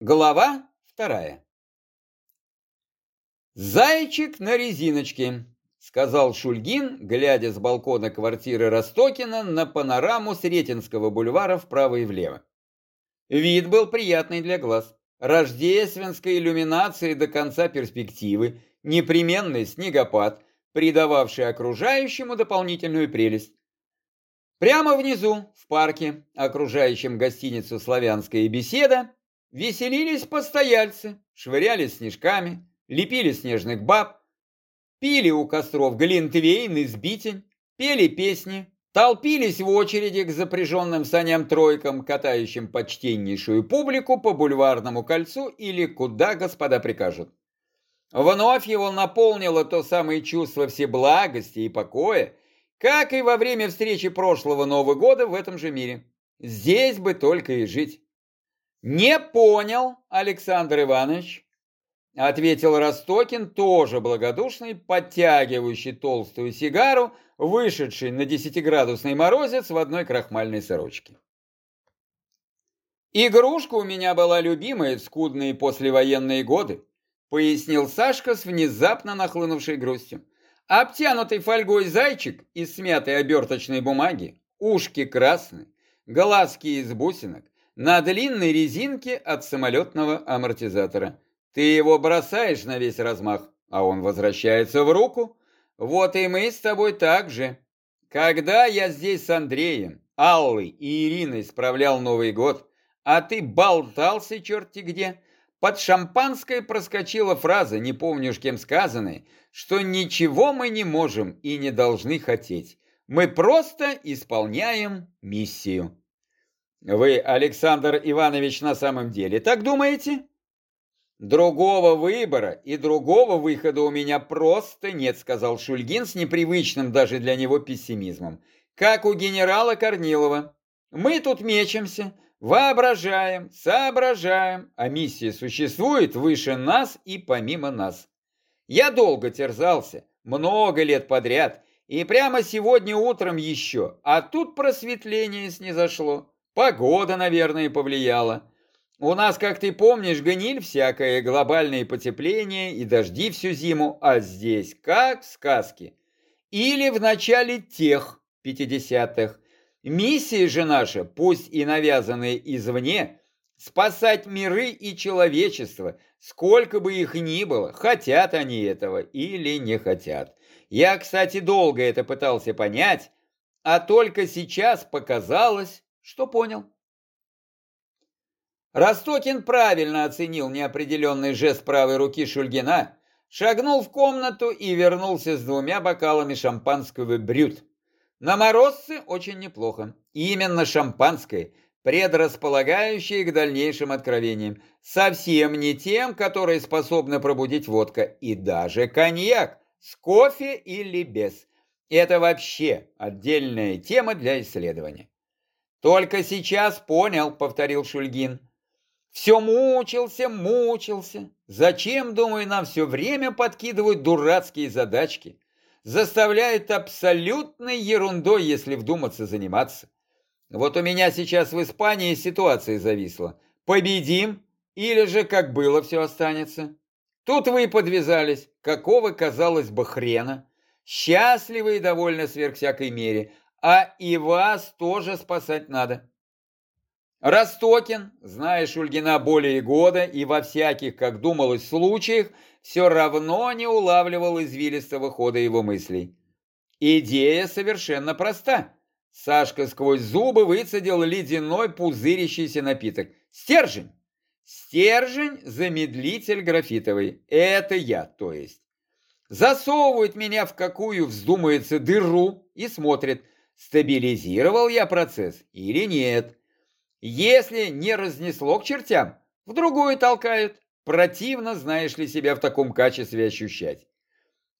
Глава вторая. «Зайчик на резиночке», — сказал Шульгин, глядя с балкона квартиры Ростокина на панораму Сретенского бульвара вправо и влево. Вид был приятный для глаз. Рождественской иллюминации до конца перспективы, непременный снегопад, придававший окружающему дополнительную прелесть. Прямо внизу, в парке, окружающем гостиницу «Славянская беседа», Веселились постояльцы, швыряли снежками, лепили снежных баб, пили у костров глинтвейн и сбитень, пели песни, толпились в очереди к запряженным саням-тройкам, катающим почтеннейшую публику по бульварному кольцу или куда господа прикажут. Вновь его наполнило то самое чувство всеблагости и покоя, как и во время встречи прошлого Нового года в этом же мире. Здесь бы только и жить. «Не понял, Александр Иванович», — ответил Ростокин, тоже благодушный, подтягивающий толстую сигару, вышедший на десятиградусный морозец в одной крахмальной сорочке. «Игрушка у меня была любимая в скудные послевоенные годы», — пояснил Сашка с внезапно нахлынувшей грустью. «Обтянутый фольгой зайчик из смятой оберточной бумаги, ушки красные, глазки из бусинок, на длинной резинке от самолетного амортизатора. Ты его бросаешь на весь размах, а он возвращается в руку. Вот и мы с тобой так же. Когда я здесь с Андреем, Аллой и Ириной справлял Новый год, а ты болтался черти где, под шампанское проскочила фраза, не помню уж кем сказанная, что ничего мы не можем и не должны хотеть. Мы просто исполняем миссию. Вы, Александр Иванович, на самом деле так думаете? Другого выбора и другого выхода у меня просто нет, сказал Шульгин с непривычным даже для него пессимизмом. Как у генерала Корнилова. Мы тут мечемся, воображаем, соображаем, а миссия существует выше нас и помимо нас. Я долго терзался, много лет подряд, и прямо сегодня утром еще, а тут просветление снизошло. Погода, наверное, повлияла. У нас, как ты помнишь, гниль всякое, глобальное потепление и дожди всю зиму, а здесь как в сказке. Или в начале тех 50-х. Миссия же наша, пусть и навязанная извне, спасать миры и человечество, сколько бы их ни было, хотят они этого или не хотят. Я, кстати, долго это пытался понять, а только сейчас показалось, что понял? Ростокин правильно оценил неопределенный жест правой руки Шульгина, шагнул в комнату и вернулся с двумя бокалами шампанского брют. На морозце очень неплохо. Именно шампанское, предрасполагающее к дальнейшим откровениям. Совсем не тем, которые способны пробудить водка. И даже коньяк, с кофе или без. Это вообще отдельная тема для исследования. «Только сейчас понял», — повторил Шульгин. «Все мучился, мучился. Зачем, думаю, нам все время подкидывают дурацкие задачки? Заставляют абсолютной ерундой, если вдуматься заниматься. Вот у меня сейчас в Испании ситуация зависла. Победим или же как было все останется? Тут вы подвязались, какого, казалось бы, хрена. Счастливы и довольны сверх всякой мере, а и вас тоже спасать надо. Ростокин, зная Шульгина более года и во всяких, как думалось, случаях, все равно не улавливал извилистого хода его мыслей. Идея совершенно проста. Сашка сквозь зубы выцедил ледяной пузырящийся напиток. Стержень. Стержень – замедлитель графитовый. Это я, то есть. Засовывает меня в какую вздумается дыру и смотрит – стабилизировал я процесс или нет. Если не разнесло к чертям, в другую толкают. Противно, знаешь ли, себя в таком качестве ощущать.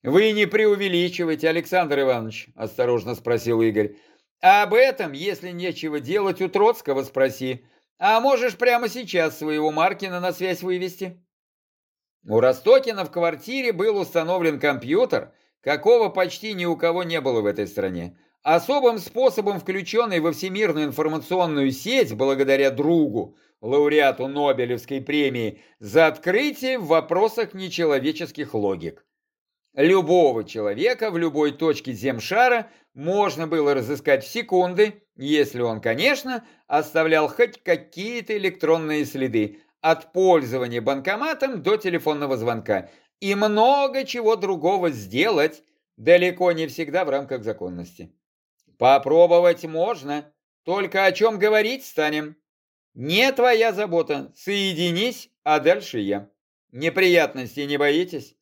«Вы не преувеличивайте, Александр Иванович», – осторожно спросил Игорь. «А об этом, если нечего делать, у Троцкого спроси. А можешь прямо сейчас своего Маркина на связь вывести?» У Ростокина в квартире был установлен компьютер, какого почти ни у кого не было в этой стране. Особым способом, включенный во Всемирную информационную сеть, благодаря другу, лауреату Нобелевской премии, за открытие в вопросах нечеловеческих логик. Любого человека в любой точке земшара можно было разыскать в секунды, если он, конечно, оставлял хоть какие-то электронные следы, от пользования банкоматом до телефонного звонка, и много чего другого сделать, далеко не всегда в рамках законности. Попробовать можно, только о чем говорить станем. Не твоя забота, соединись, а дальше я. Неприятностей не боитесь?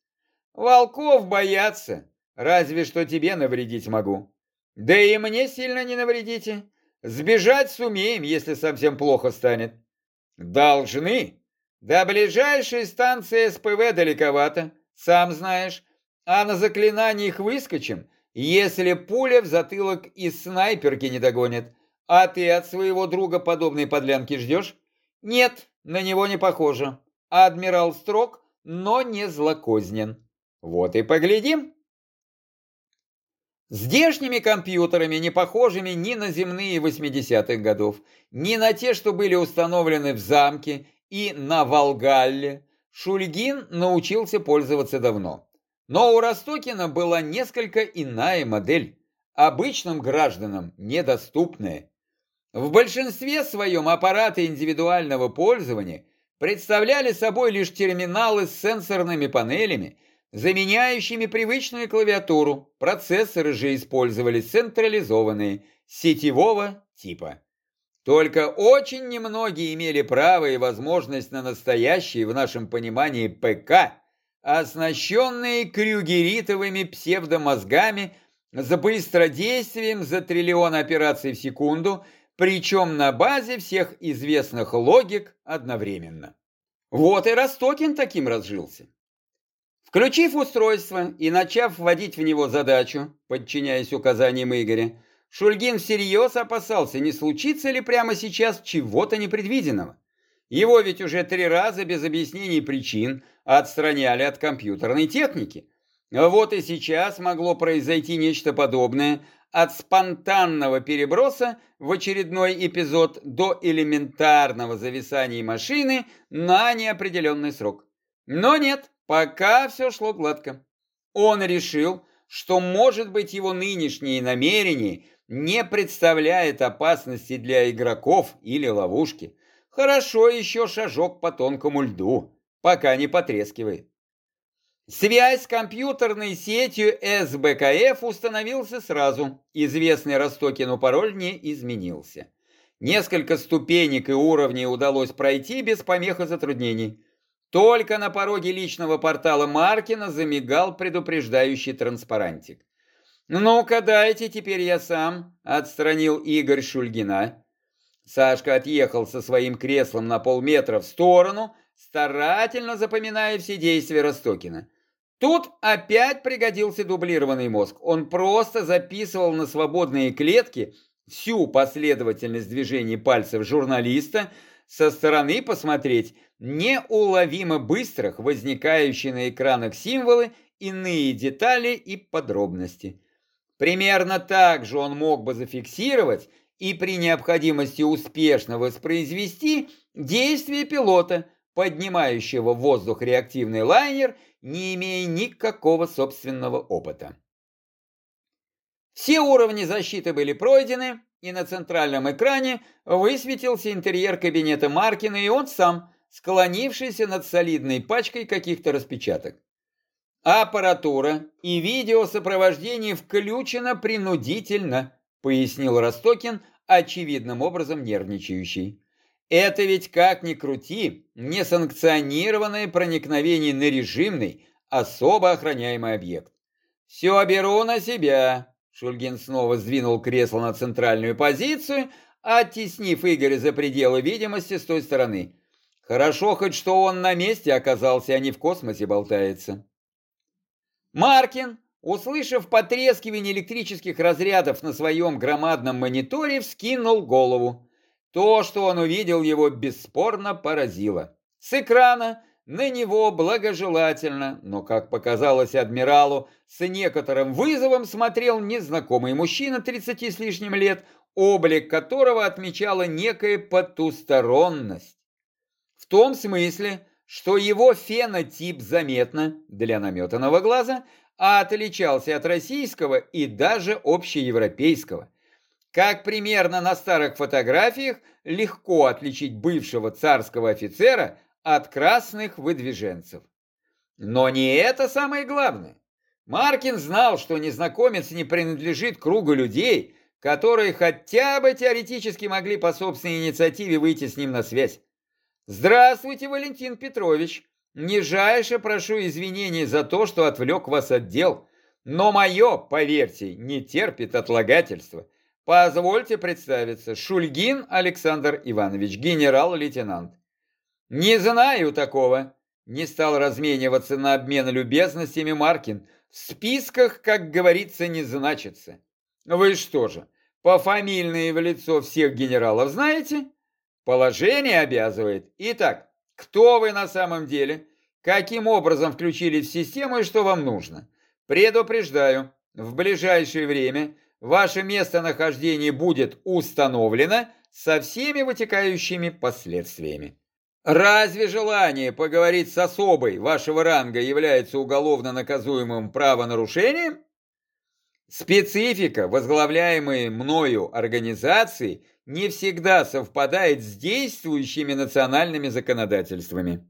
Волков боятся, разве что тебе навредить могу. Да и мне сильно не навредите. Сбежать сумеем, если совсем плохо станет. Должны. До ближайшей станции СПВ далековато, сам знаешь. А на заклинаниях выскочим, если пуля в затылок из снайперки не догонит. А ты от своего друга подобной подлянки ждешь? Нет, на него не похоже. Адмирал строг, но не злокознен. Вот и поглядим. Здешними компьютерами, не похожими ни на земные 80-х годов, ни на те, что были установлены в замке и на Волгалле, Шульгин научился пользоваться давно. Но у Ростокина была несколько иная модель, обычным гражданам недоступная. В большинстве своем аппараты индивидуального пользования представляли собой лишь терминалы с сенсорными панелями, заменяющими привычную клавиатуру. Процессоры же использовались централизованные, сетевого типа. Только очень немногие имели право и возможность на настоящие, в нашем понимании, ПК, оснащенные крюгеритовыми псевдомозгами с быстродействием за триллион операций в секунду – причем на базе всех известных логик одновременно. Вот и Ростокин таким разжился. Включив устройство и начав вводить в него задачу, подчиняясь указаниям Игоря, Шульгин всерьез опасался, не случится ли прямо сейчас чего-то непредвиденного. Его ведь уже три раза без объяснений причин отстраняли от компьютерной техники. Вот и сейчас могло произойти нечто подобное, от спонтанного переброса в очередной эпизод до элементарного зависания машины на неопределенный срок. Но нет, пока все шло гладко. Он решил, что, может быть, его нынешние намерения не представляют опасности для игроков или ловушки. Хорошо еще шажок по тонкому льду, пока не потрескивает. Связь с компьютерной сетью СБКФ установился сразу. Известный Ростокину пароль не изменился. Несколько ступенек и уровней удалось пройти без помех и затруднений. Только на пороге личного портала Маркина замигал предупреждающий транспарантик. «Ну-ка, дайте, теперь я сам», — отстранил Игорь Шульгина. Сашка отъехал со своим креслом на полметра в сторону, старательно запоминая все действия Ростокина. Тут опять пригодился дублированный мозг. Он просто записывал на свободные клетки всю последовательность движений пальцев журналиста, со стороны посмотреть неуловимо быстрых, возникающие на экранах символы, иные детали и подробности. Примерно так же он мог бы зафиксировать и при необходимости успешно воспроизвести действия пилота, поднимающего в воздух реактивный лайнер не имея никакого собственного опыта. Все уровни защиты были пройдены, и на центральном экране высветился интерьер кабинета Маркина и он сам, склонившийся над солидной пачкой каких-то распечаток. «Аппаратура и видеосопровождение включено принудительно», пояснил Ростокин, очевидным образом нервничающий. Это ведь как ни крути, несанкционированное проникновение на режимный, особо охраняемый объект. Все беру на себя. Шульгин снова сдвинул кресло на центральную позицию, оттеснив Игоря за пределы видимости с той стороны. Хорошо хоть, что он на месте оказался, а не в космосе болтается. Маркин, услышав потрескивание электрических разрядов на своем громадном мониторе, вскинул голову. То, что он увидел, его бесспорно поразило. С экрана на него благожелательно, но, как показалось адмиралу, с некоторым вызовом смотрел незнакомый мужчина 30 с лишним лет, облик которого отмечала некая потусторонность. В том смысле, что его фенотип заметно для наметанного глаза отличался от российского и даже общеевропейского. Как примерно на старых фотографиях легко отличить бывшего царского офицера от красных выдвиженцев. Но не это самое главное. Маркин знал, что незнакомец не принадлежит кругу людей, которые хотя бы теоретически могли по собственной инициативе выйти с ним на связь. «Здравствуйте, Валентин Петрович! Нижайше прошу извинений за то, что отвлек вас от дел, но мое, поверьте, не терпит отлагательства. Позвольте представиться, Шульгин Александр Иванович, генерал-лейтенант. Не знаю такого. Не стал размениваться на обмен любезностями Маркин. В списках, как говорится, не значится. Вы что же, пофамильные в лицо всех генералов знаете? Положение обязывает. Итак, кто вы на самом деле? Каким образом включились в систему и что вам нужно? Предупреждаю, в ближайшее время ваше местонахождение будет установлено со всеми вытекающими последствиями. Разве желание поговорить с особой вашего ранга является уголовно наказуемым правонарушением? Специфика, возглавляемой мною организации, не всегда совпадает с действующими национальными законодательствами.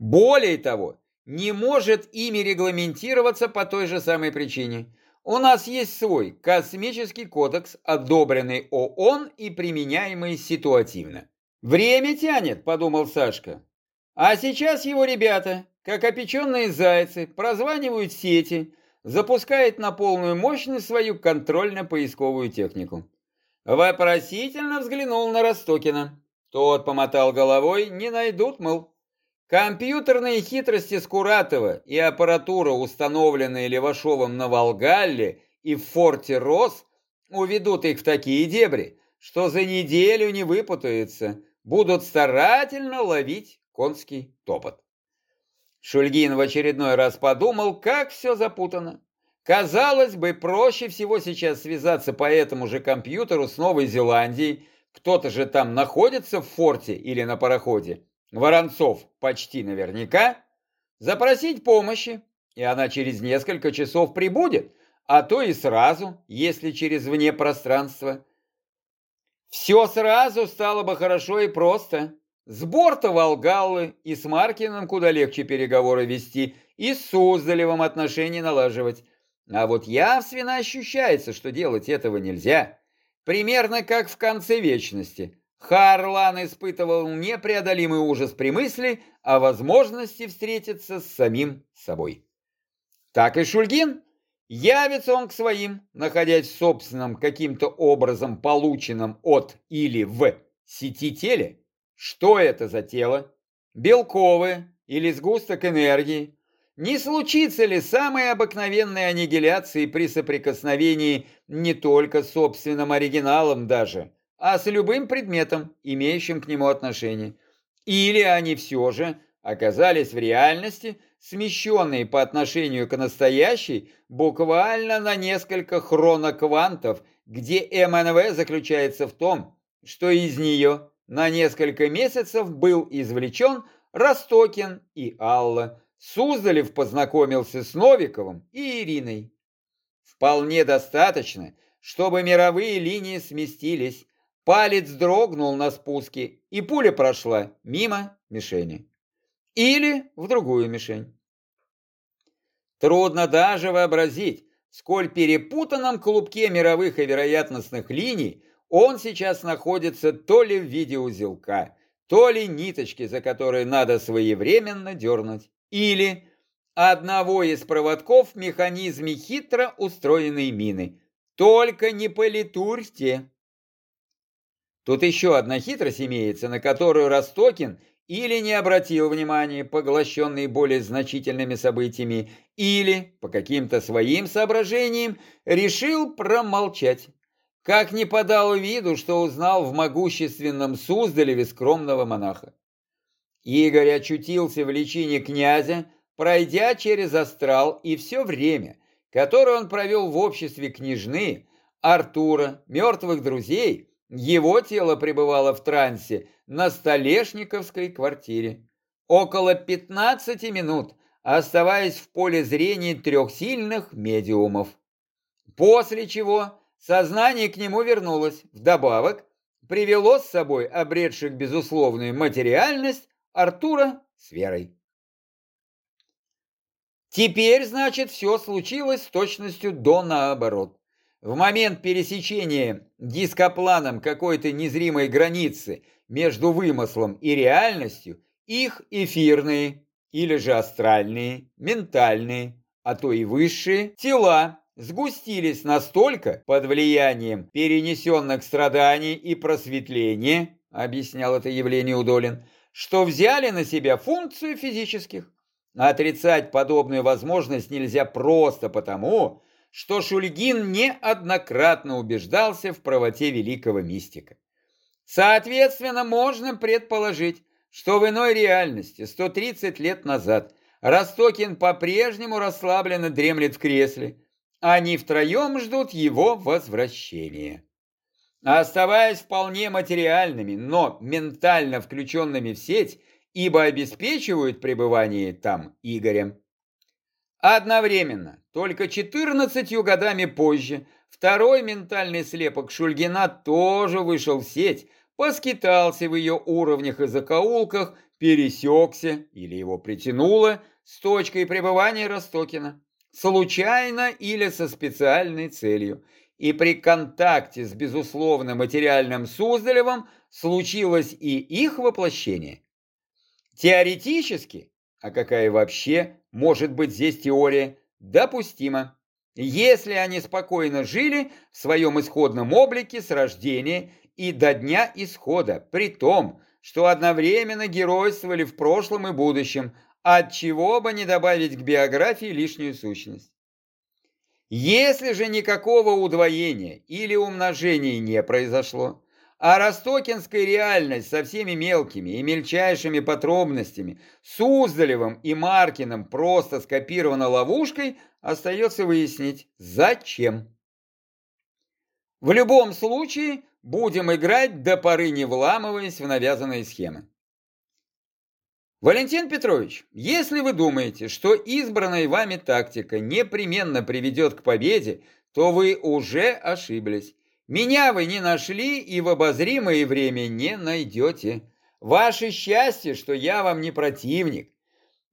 Более того, не может ими регламентироваться по той же самой причине. У нас есть свой космический кодекс, одобренный ООН и применяемый ситуативно. «Время тянет», — подумал Сашка. А сейчас его ребята, как опеченные зайцы, прозванивают сети, запускает на полную мощность свою контрольно-поисковую технику. Вопросительно взглянул на Ростокина. Тот помотал головой, не найдут, мол. Компьютерные хитрости Скуратова и аппаратура, установленная Левашовым на Волгалле и в форте Рос, уведут их в такие дебри, что за неделю не выпутаются, будут старательно ловить конский топот. Шульгин в очередной раз подумал, как все запутано. Казалось бы, проще всего сейчас связаться по этому же компьютеру с Новой Зеландией. Кто-то же там находится в форте или на пароходе. Воронцов почти наверняка. Запросить помощи, и она через несколько часов прибудет, а то и сразу, если через вне пространства. Все сразу стало бы хорошо и просто. С борта Волгаллы и с Маркиным куда легче переговоры вести, и с Суздалевым отношения налаживать. А вот явственно ощущается, что делать этого нельзя. Примерно как в конце вечности. Харлан испытывал непреодолимый ужас при мысли о возможности встретиться с самим собой. Так и Шульгин. Явится он к своим, находясь в собственном каким-то образом полученном от или в сети теле. Что это за тело? Белковое или сгусток энергии? Не случится ли самой обыкновенной аннигиляции при соприкосновении не только с собственным оригиналом даже, а с любым предметом, имеющим к нему отношение? Или они все же оказались в реальности, смещенные по отношению к настоящей, буквально на несколько хроноквантов, где МНВ заключается в том, что из нее на несколько месяцев был извлечен Ростокин и Алла, Суздалев познакомился с Новиковым и Ириной. Вполне достаточно, чтобы мировые линии сместились, палец дрогнул на спуске, и пуля прошла мимо мишени. Или в другую мишень. Трудно даже вообразить, сколь перепутанном клубке мировых и вероятностных линий он сейчас находится то ли в виде узелка, то ли ниточки, за которые надо своевременно дернуть или одного из проводков в механизме хитро устроенной мины. Только не политурьте. Тут еще одна хитрость имеется, на которую Ростокин или не обратил внимания, поглощенный более значительными событиями, или, по каким-то своим соображениям, решил промолчать. Как не подал виду, что узнал в могущественном Суздалеве скромного монаха. Игорь очутился в личине князя, пройдя через астрал, и все время, которое он провел в обществе княжны, Артура, мертвых друзей, его тело пребывало в трансе на Столешниковской квартире. Около 15 минут, оставаясь в поле зрения трех сильных медиумов. После чего сознание к нему вернулось. Вдобавок, привело с собой обретших безусловную материальность Артура с Верой. Теперь, значит, все случилось с точностью до наоборот. В момент пересечения дископланом какой-то незримой границы между вымыслом и реальностью, их эфирные или же астральные, ментальные, а то и высшие тела сгустились настолько под влиянием перенесенных страданий и просветления, объяснял это явление Удолин, что взяли на себя функцию физических. Отрицать подобную возможность нельзя просто потому, что Шульгин неоднократно убеждался в правоте великого мистика. Соответственно, можно предположить, что в иной реальности 130 лет назад Ростокин по-прежнему расслабленно дремлет в кресле, они втроем ждут его возвращения. Оставаясь вполне материальными, но ментально включенными в сеть, ибо обеспечивают пребывание там Игорем. Одновременно, только 14 годами позже, второй ментальный слепок Шульгина тоже вышел в сеть, поскитался в ее уровнях и закоулках, пересекся или его притянуло с точкой пребывания Ростокина, случайно или со специальной целью. И при контакте с безусловно материальным Суздалевым случилось и их воплощение. Теоретически, а какая вообще может быть здесь теория, допустимо, если они спокойно жили в своем исходном облике с рождения и до дня исхода, при том, что одновременно геройствовали в прошлом и будущем, от чего бы не добавить к биографии лишнюю сущность. Если же никакого удвоения или умножения не произошло, а ростокинская реальность со всеми мелкими и мельчайшими подробностями, Суздалевым и Маркиным просто скопирована ловушкой, остается выяснить, зачем. В любом случае, будем играть до поры не вламываясь в навязанные схемы. Валентин Петрович, если вы думаете, что избранная вами тактика непременно приведет к победе, то вы уже ошиблись. Меня вы не нашли и в обозримое время не найдете. Ваше счастье, что я вам не противник.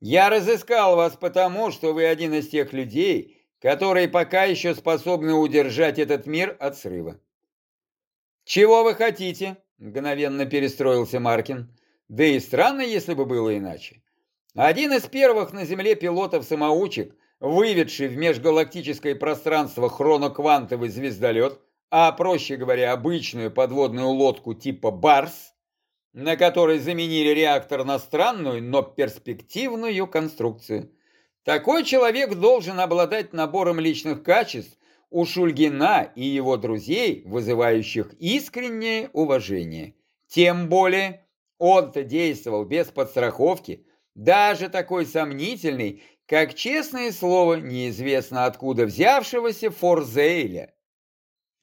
Я разыскал вас потому, что вы один из тех людей, которые пока еще способны удержать этот мир от срыва. «Чего вы хотите?» – мгновенно перестроился Маркин. Да и странно, если бы было иначе. Один из первых на Земле пилотов-самоучек, выведший в межгалактическое пространство хроноквантовый звездолет, а, проще говоря, обычную подводную лодку типа «Барс», на которой заменили реактор на странную, но перспективную конструкцию. Такой человек должен обладать набором личных качеств у Шульгина и его друзей, вызывающих искреннее уважение. Тем более, он-то действовал без подстраховки, даже такой сомнительный, как честное слово неизвестно откуда взявшегося Форзейля.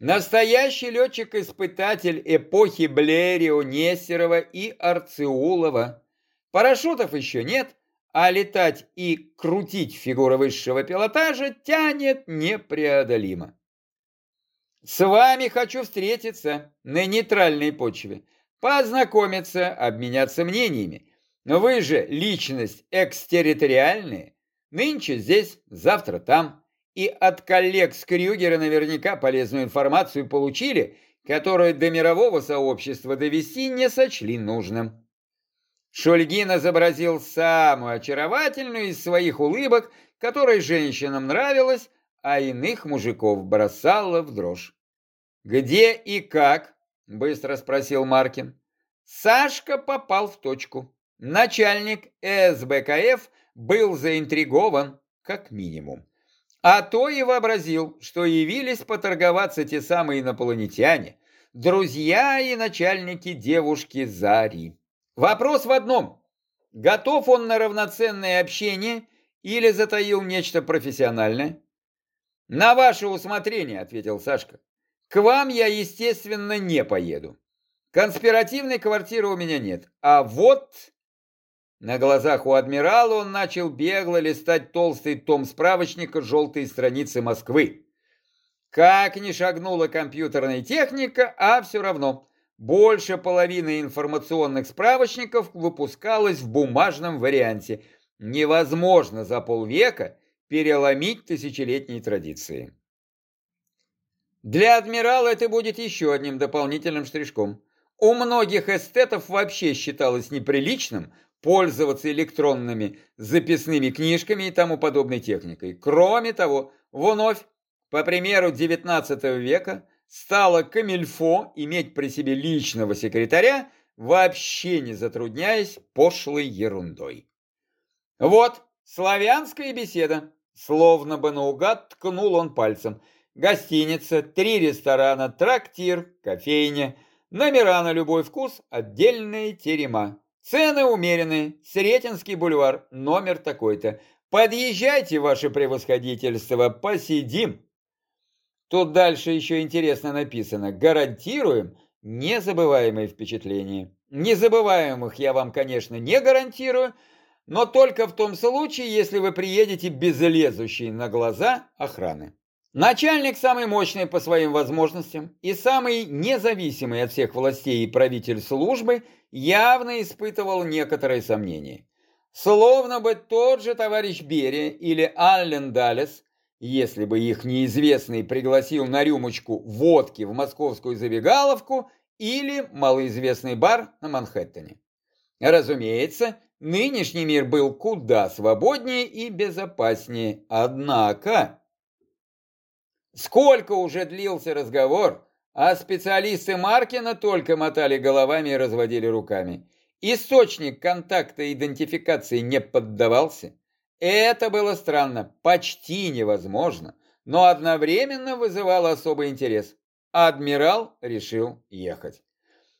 Настоящий летчик-испытатель эпохи Блерио, Нестерова и Арциулова. Парашютов еще нет, а летать и крутить фигуры высшего пилотажа тянет непреодолимо. С вами хочу встретиться на нейтральной почве, познакомиться, обменяться мнениями. Но вы же личность экстерриториальная, нынче здесь, завтра там и от коллег с Крюгера наверняка полезную информацию получили, которую до мирового сообщества довести не сочли нужным. Шульгин изобразил самую очаровательную из своих улыбок, которой женщинам нравилась, а иных мужиков бросала в дрожь. «Где и как?» – быстро спросил Маркин. Сашка попал в точку. Начальник СБКФ был заинтригован, как минимум. А то и вообразил, что явились поторговаться те самые инопланетяне, друзья и начальники девушки Зари. Вопрос в одном. Готов он на равноценное общение или затаил нечто профессиональное? На ваше усмотрение, ответил Сашка. К вам я, естественно, не поеду. Конспиративной квартиры у меня нет. А вот... На глазах у адмирала он начал бегло листать толстый том справочника «Желтые страницы Москвы». Как ни шагнула компьютерная техника, а все равно больше половины информационных справочников выпускалось в бумажном варианте. Невозможно за полвека переломить тысячелетние традиции. Для адмирала это будет еще одним дополнительным штришком. У многих эстетов вообще считалось неприличным пользоваться электронными записными книжками и тому подобной техникой. Кроме того, вновь, по примеру XIX века, стало камильфо иметь при себе личного секретаря, вообще не затрудняясь пошлой ерундой. Вот, славянская беседа. Словно бы наугад ткнул он пальцем. Гостиница, три ресторана, трактир, кофейня, номера на любой вкус, отдельные терема. Цены умеренные, Сретенский бульвар, номер такой-то. Подъезжайте, ваше превосходительство, посидим. Тут дальше еще интересно написано. Гарантируем незабываемые впечатления. Незабываемых я вам, конечно, не гарантирую, но только в том случае, если вы приедете без лезущей на глаза охраны. Начальник самый мощный по своим возможностям и самый независимый от всех властей и правитель службы явно испытывал некоторые сомнения. Словно бы тот же товарищ Берия или Аллен Даллес, если бы их неизвестный пригласил на рюмочку водки в московскую забегаловку или малоизвестный бар на Манхэттене. Разумеется, Нынешний мир был куда свободнее и безопаснее. Однако... Сколько уже длился разговор, а специалисты Маркина только мотали головами и разводили руками. Источник контакта идентификации не поддавался. Это было странно, почти невозможно, но одновременно вызывало особый интерес. Адмирал решил ехать.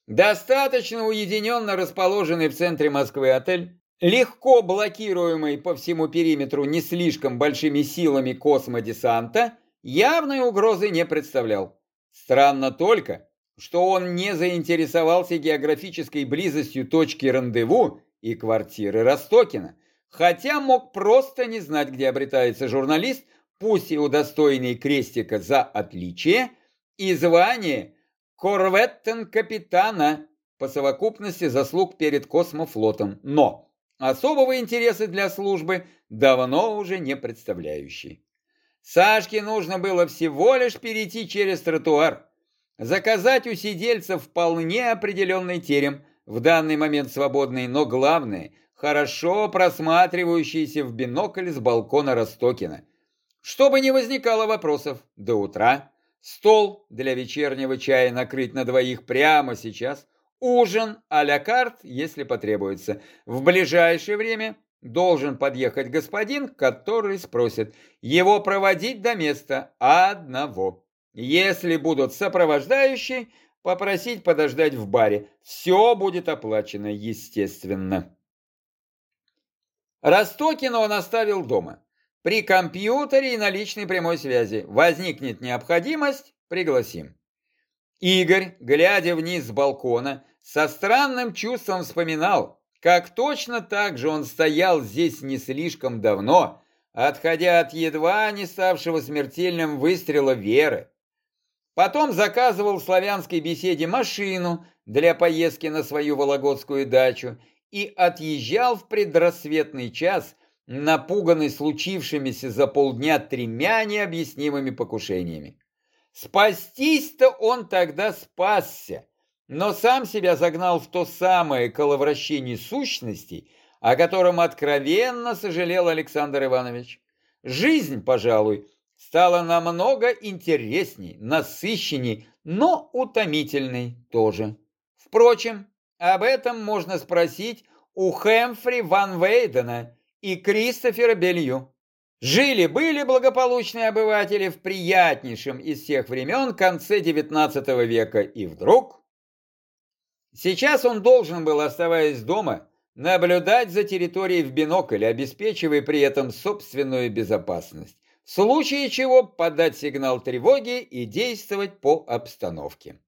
Достаточно уединенно расположенный в центре Москвы отель, легко блокируемый по всему периметру не слишком большими силами космодесанта, явной угрозы не представлял. Странно только, что он не заинтересовался географической близостью точки рандеву и квартиры Ростокина, хотя мог просто не знать, где обретается журналист, пусть и удостоенный крестика за отличие, и звание корветтен-капитана по совокупности заслуг перед космофлотом, но особого интереса для службы давно уже не представляющий. Сашке нужно было всего лишь перейти через тротуар, заказать у сидельцев вполне определенный терем, в данный момент свободный, но главное, хорошо просматривающийся в бинокль с балкона Ростокина. Чтобы не возникало вопросов до утра, Стол для вечернего чая накрыть на двоих прямо сейчас. Ужин а-ля карт, если потребуется. В ближайшее время должен подъехать господин, который спросит его проводить до места одного. Если будут сопровождающие, попросить подождать в баре. Все будет оплачено, естественно. Ростокина он оставил дома. При компьютере и наличной прямой связи. Возникнет необходимость, пригласим. Игорь, глядя вниз с балкона, со странным чувством вспоминал, как точно так же он стоял здесь не слишком давно, отходя от едва не ставшего смертельным выстрела Веры. Потом заказывал в славянской беседе машину для поездки на свою вологодскую дачу и отъезжал в предрассветный час, напуганный случившимися за полдня тремя необъяснимыми покушениями. Спастись-то он тогда спасся, но сам себя загнал в то самое коловращение сущностей, о котором откровенно сожалел Александр Иванович. Жизнь, пожалуй, стала намного интересней, насыщенней, но утомительной тоже. Впрочем, об этом можно спросить у Хэмфри Ван Вейдена, и Кристофера Белью. Жили-были благополучные обыватели в приятнейшем из всех времен конце XIX века, и вдруг... Сейчас он должен был, оставаясь дома, наблюдать за территорией в бинокль, обеспечивая при этом собственную безопасность. В случае чего подать сигнал тревоги и действовать по обстановке.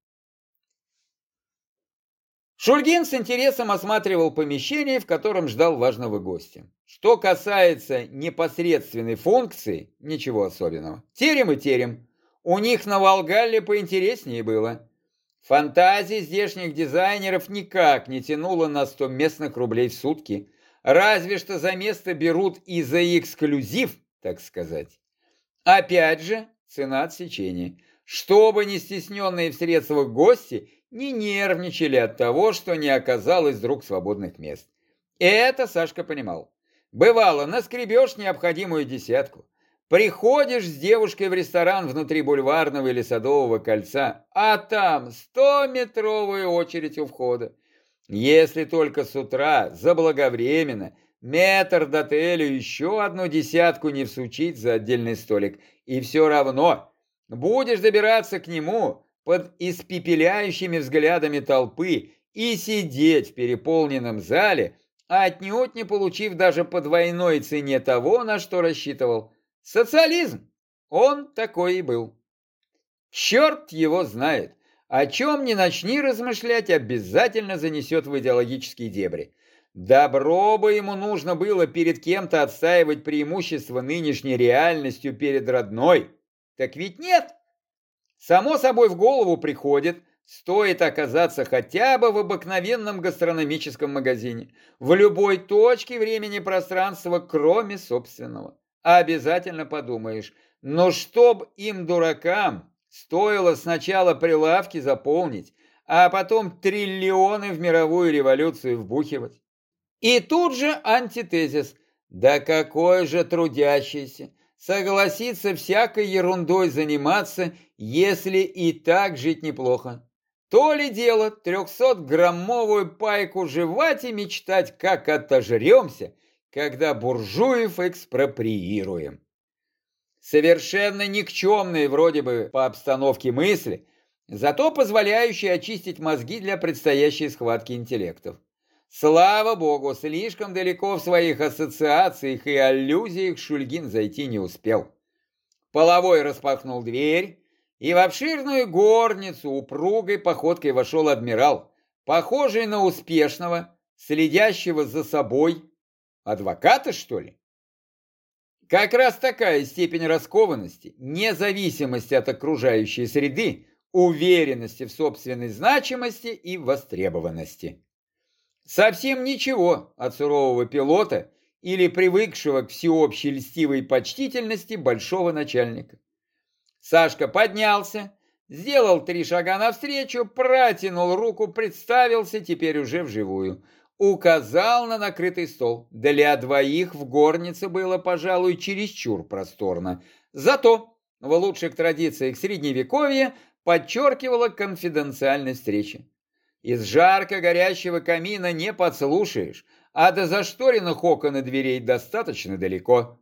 Шульгин с интересом осматривал помещение, в котором ждал важного гостя. Что касается непосредственной функции, ничего особенного. Терем и терем. У них на Волгале поинтереснее было. Фантазии здешних дизайнеров никак не тянуло на 100 местных рублей в сутки. Разве что за место берут и за эксклюзив, так сказать. Опять же, цена отсечения. Чтобы не стесненные в средствах гости не нервничали от того, что не оказалось вдруг свободных мест. Это Сашка понимал. Бывало, наскребешь необходимую десятку. Приходишь с девушкой в ресторан внутри бульварного или садового кольца, а там стометровая очередь у входа. Если только с утра, заблаговременно, метр до отелю еще одну десятку не всучить за отдельный столик, и все равно будешь добираться к нему под испепеляющими взглядами толпы и сидеть в переполненном зале, отнюдь не получив даже по двойной цене того, на что рассчитывал. Социализм! Он такой и был. Черт его знает. О чем не начни размышлять, обязательно занесет в идеологические дебри. Добро бы ему нужно было перед кем-то отстаивать преимущество нынешней реальностью перед родной. Так ведь нет. Само собой в голову приходит, стоит оказаться хотя бы в обыкновенном гастрономическом магазине, в любой точке времени пространства, кроме собственного обязательно подумаешь, но чтоб им, дуракам, стоило сначала прилавки заполнить, а потом триллионы в мировую революцию вбухивать. И тут же антитезис. Да какой же трудящийся согласится всякой ерундой заниматься, если и так жить неплохо. То ли дело трехсотграммовую пайку жевать и мечтать, как отожремся – когда буржуев экспроприируем. Совершенно никчемные вроде бы по обстановке мысли, зато позволяющие очистить мозги для предстоящей схватки интеллектов. Слава богу, слишком далеко в своих ассоциациях и аллюзиях Шульгин зайти не успел. Половой распахнул дверь, и в обширную горницу упругой походкой вошел адмирал, похожий на успешного, следящего за собой, Адвоката, что ли? Как раз такая степень раскованности, независимости от окружающей среды, уверенности в собственной значимости и востребованности. Совсем ничего от сурового пилота или привыкшего к всеобщей льстивой почтительности большого начальника. Сашка поднялся, сделал три шага навстречу, протянул руку, представился теперь уже вживую – указал на накрытый стол. Для двоих в горнице было, пожалуй, чересчур просторно. Зато в лучших традициях Средневековья подчеркивала конфиденциальность встречи. Из жарко горящего камина не подслушаешь, а до зашторенных окон и дверей достаточно далеко.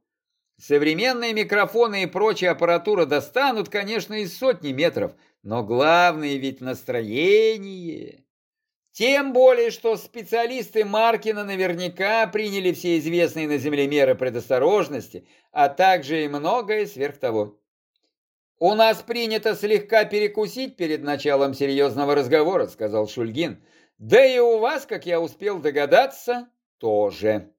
Современные микрофоны и прочая аппаратура достанут, конечно, из сотни метров, но главное ведь настроение. Тем более, что специалисты Маркина наверняка приняли все известные на Земле меры предосторожности, а также и многое сверх того. «У нас принято слегка перекусить перед началом серьезного разговора», — сказал Шульгин. «Да и у вас, как я успел догадаться, тоже».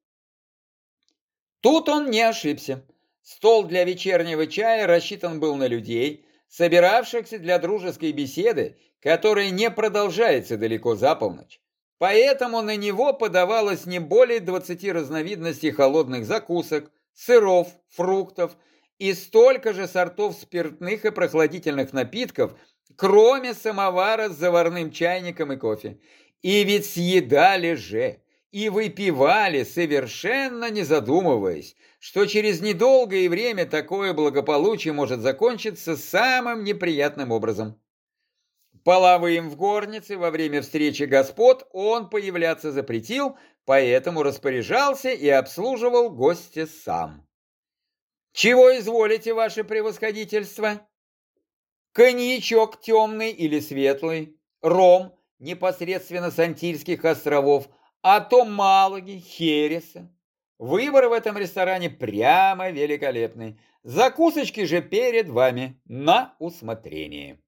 Тут он не ошибся. Стол для вечернего чая рассчитан был на людей, собиравшихся для дружеской беседы который не продолжается далеко за полночь. Поэтому на него подавалось не более 20 разновидностей холодных закусок, сыров, фруктов и столько же сортов спиртных и прохладительных напитков, кроме самовара с заварным чайником и кофе. И ведь съедали же и выпивали, совершенно не задумываясь, что через недолгое время такое благополучие может закончиться самым неприятным образом. Половым в горнице во время встречи господ он появляться запретил, поэтому распоряжался и обслуживал гостя сам. «Чего изволите, ваше превосходительство?» «Коньячок темный или светлый, ром непосредственно с Антильских островов, а то Малаги, Хереса. Выбор в этом ресторане прямо великолепный. Закусочки же перед вами на усмотрение.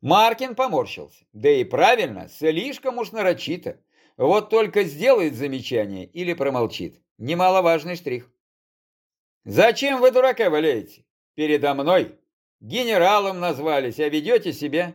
Маркин поморщился. Да и правильно, слишком уж нарочито. Вот только сделает замечание или промолчит. Немаловажный штрих. Зачем вы дурака валяете? Передо мной. Генералом назвались, а ведете себя?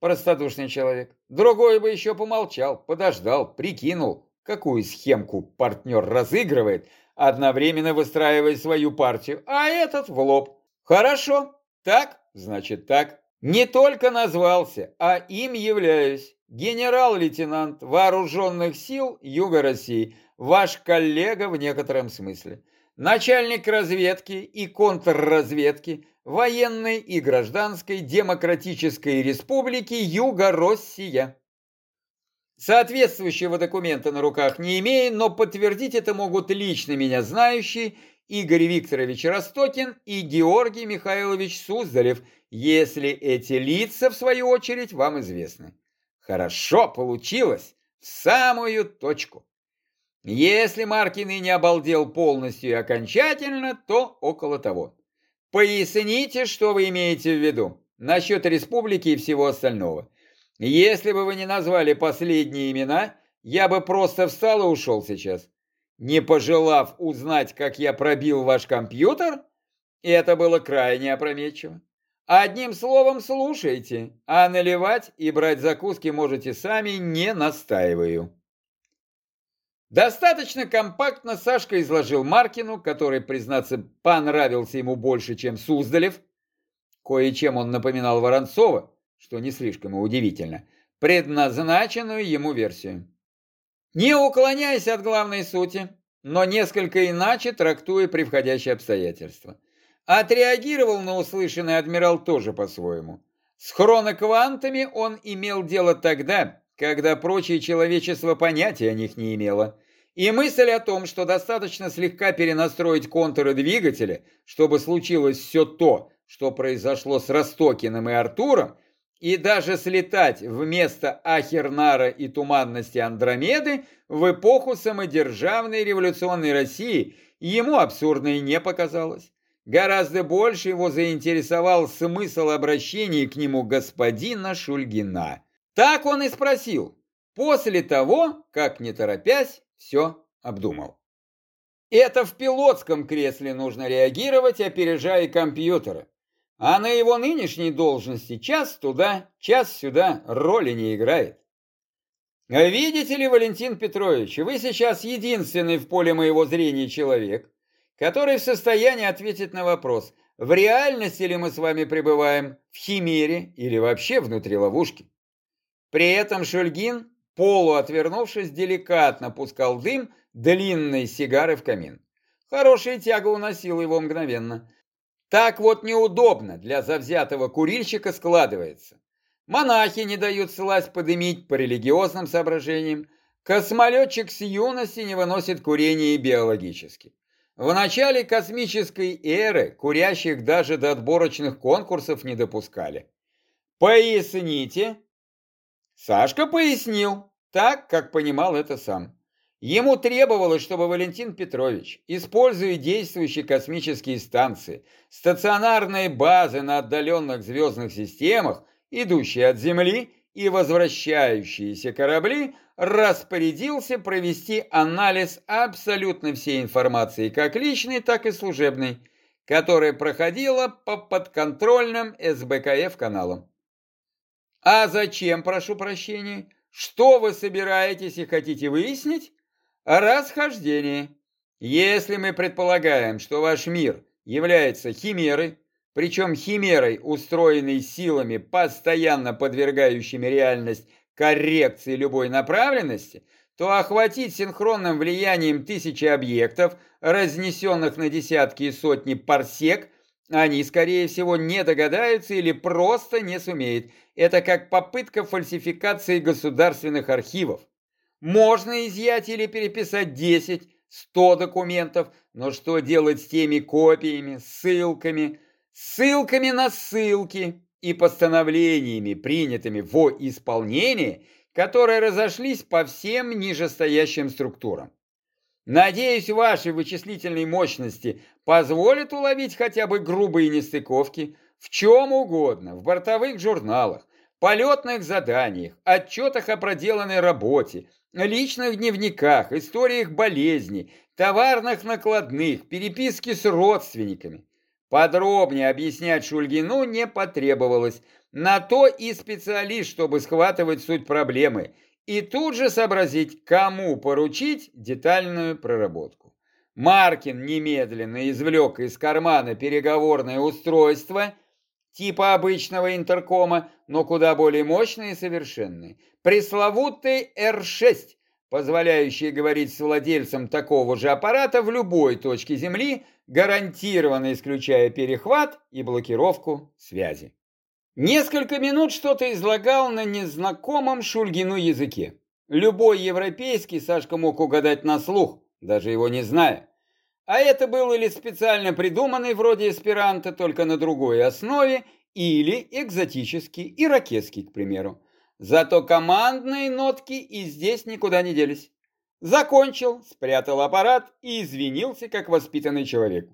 Простодушный человек. Другой бы еще помолчал, подождал, прикинул, какую схемку партнер разыгрывает, одновременно выстраивая свою партию, а этот в лоб. Хорошо, так, значит так. Не только назвался, а им являюсь. Генерал-лейтенант Вооруженных сил Юга России, ваш коллега в некотором смысле. Начальник разведки и контрразведки военной и гражданской демократической республики Юго-Россия. Соответствующего документа на руках не имею, но подтвердить это могут лично меня знающие Игорь Викторович Ростокин и Георгий Михайлович Суздалев, если эти лица, в свою очередь, вам известны. Хорошо получилось, в самую точку. Если Маркин и не обалдел полностью и окончательно, то около того. Поясните, что вы имеете в виду насчет республики и всего остального. Если бы вы не назвали последние имена, я бы просто встал и ушел сейчас. Не пожелав узнать, как я пробил ваш компьютер, это было крайне опрометчиво. Одним словом, слушайте, а наливать и брать закуски можете сами, не настаиваю. Достаточно компактно Сашка изложил Маркину, который, признаться, понравился ему больше, чем Суздалев. Кое-чем он напоминал Воронцова, что не слишком и удивительно, предназначенную ему версию. Не уклоняясь от главной сути, но несколько иначе трактуя превходящие обстоятельства. Отреагировал на услышанный адмирал тоже по-своему. С хроноквантами он имел дело тогда, когда прочее человечество понятия о них не имело. И мысль о том, что достаточно слегка перенастроить контуры двигателя, чтобы случилось все то, что произошло с Ростокиным и Артуром, и даже слетать вместо Ахернара и туманности Андромеды в эпоху самодержавной революционной России ему абсурдной не показалось. Гораздо больше его заинтересовал смысл обращения к нему господина Шульгина. Так он и спросил, после того, как, не торопясь, все обдумал. Это в пилотском кресле нужно реагировать, опережая компьютеры. А на его нынешней должности час туда, час сюда роли не играет. Видите ли, Валентин Петрович, вы сейчас единственный в поле моего зрения человек, который в состоянии ответить на вопрос, в реальности ли мы с вами пребываем, в химере или вообще внутри ловушки. При этом Шульгин, полуотвернувшись, деликатно пускал дым длинной сигары в камин. Хорошая тяга уносила его мгновенно. Так вот неудобно для завзятого курильщика складывается. Монахи не дают слазь подымить по религиозным соображениям. Космолетчик с юности не выносит курение биологически. В начале космической эры курящих даже до отборочных конкурсов не допускали. Поясните. Сашка пояснил, так, как понимал это сам. Ему требовалось, чтобы Валентин Петрович, используя действующие космические станции, стационарные базы на отдаленных звездных системах, идущие от Земли, и возвращающиеся корабли, распорядился провести анализ абсолютно всей информации, как личной, так и служебной, которая проходила по подконтрольным СБКФ каналам. А зачем, прошу прощения? Что вы собираетесь и хотите выяснить? Расхождение. Если мы предполагаем, что ваш мир является химерой, причем химерой, устроенной силами, постоянно подвергающими реальность коррекции любой направленности, то охватить синхронным влиянием тысячи объектов, разнесенных на десятки и сотни парсек, они, скорее всего, не догадаются или просто не сумеют. Это как попытка фальсификации государственных архивов. Можно изъять или переписать 10, 100 документов, но что делать с теми копиями, ссылками, ссылками на ссылки и постановлениями, принятыми во исполнение, которые разошлись по всем нижестоящим структурам. Надеюсь, ваши вычислительные мощности позволят уловить хотя бы грубые нестыковки в чем угодно, в бортовых журналах, полетных заданиях, отчетах о проделанной работе, личных дневниках, историях болезней, товарных накладных, переписке с родственниками. Подробнее объяснять Шульгину не потребовалось. На то и специалист, чтобы схватывать суть проблемы и тут же сообразить, кому поручить детальную проработку. Маркин немедленно извлек из кармана переговорное устройство типа обычного интеркома, но куда более мощный и совершенный. Пресловутый R6, позволяющий говорить с владельцем такого же аппарата в любой точке Земли, гарантированно исключая перехват и блокировку связи. Несколько минут что-то излагал на незнакомом Шульгину языке. Любой европейский Сашка мог угадать на слух, даже его не зная. А это был или специально придуманный вроде эсперанто, только на другой основе, или экзотический, иракетский, к примеру. Зато командные нотки и здесь никуда не делись. Закончил, спрятал аппарат и извинился, как воспитанный человек.